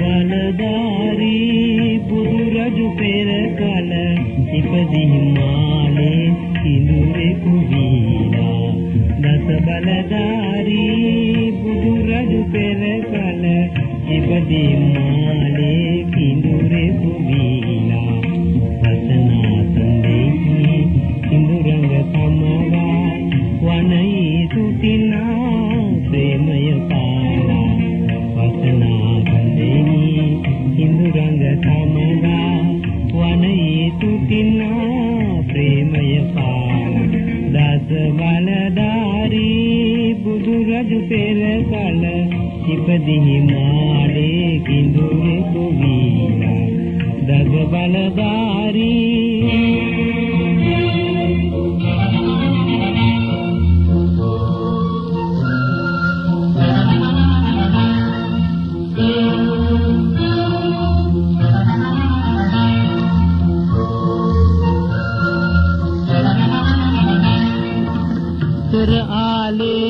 ಬಲದಾರಿ ಬುರುರಜು ಪೆರ ಕಲ ಸಿಪದಿ ಮಾ වදෙමාලේ කිඳුරෙ පුවිලා අසනා සඳේ කිඳුරඟ තමවා වනයි සුතිනා ප්‍රේමය පාලා අසනා සඳේ කිඳුරඟ තමවා වනයි සුතිනා ප්‍රේමය පාලා දසවල රජු පෙර කල ඉපදිහි මාඩේ කිඳුරේ කුවිලා. දග බලدارී ಕರ ಆಲೇ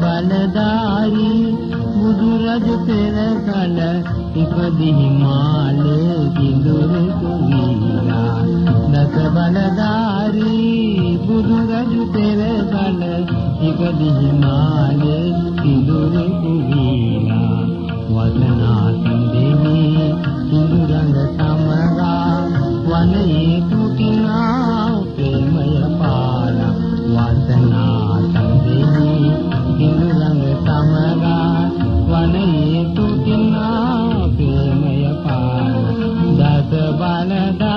බලධාරී බුදුරජ පෙර කල ඉපදි හිමාලයේ දිඳුරු කුවිලා දස බලධාරී බුදුරජ පෙර කල ඉපදි හිමාලයේ දිඳුරු කුවිලා மனதா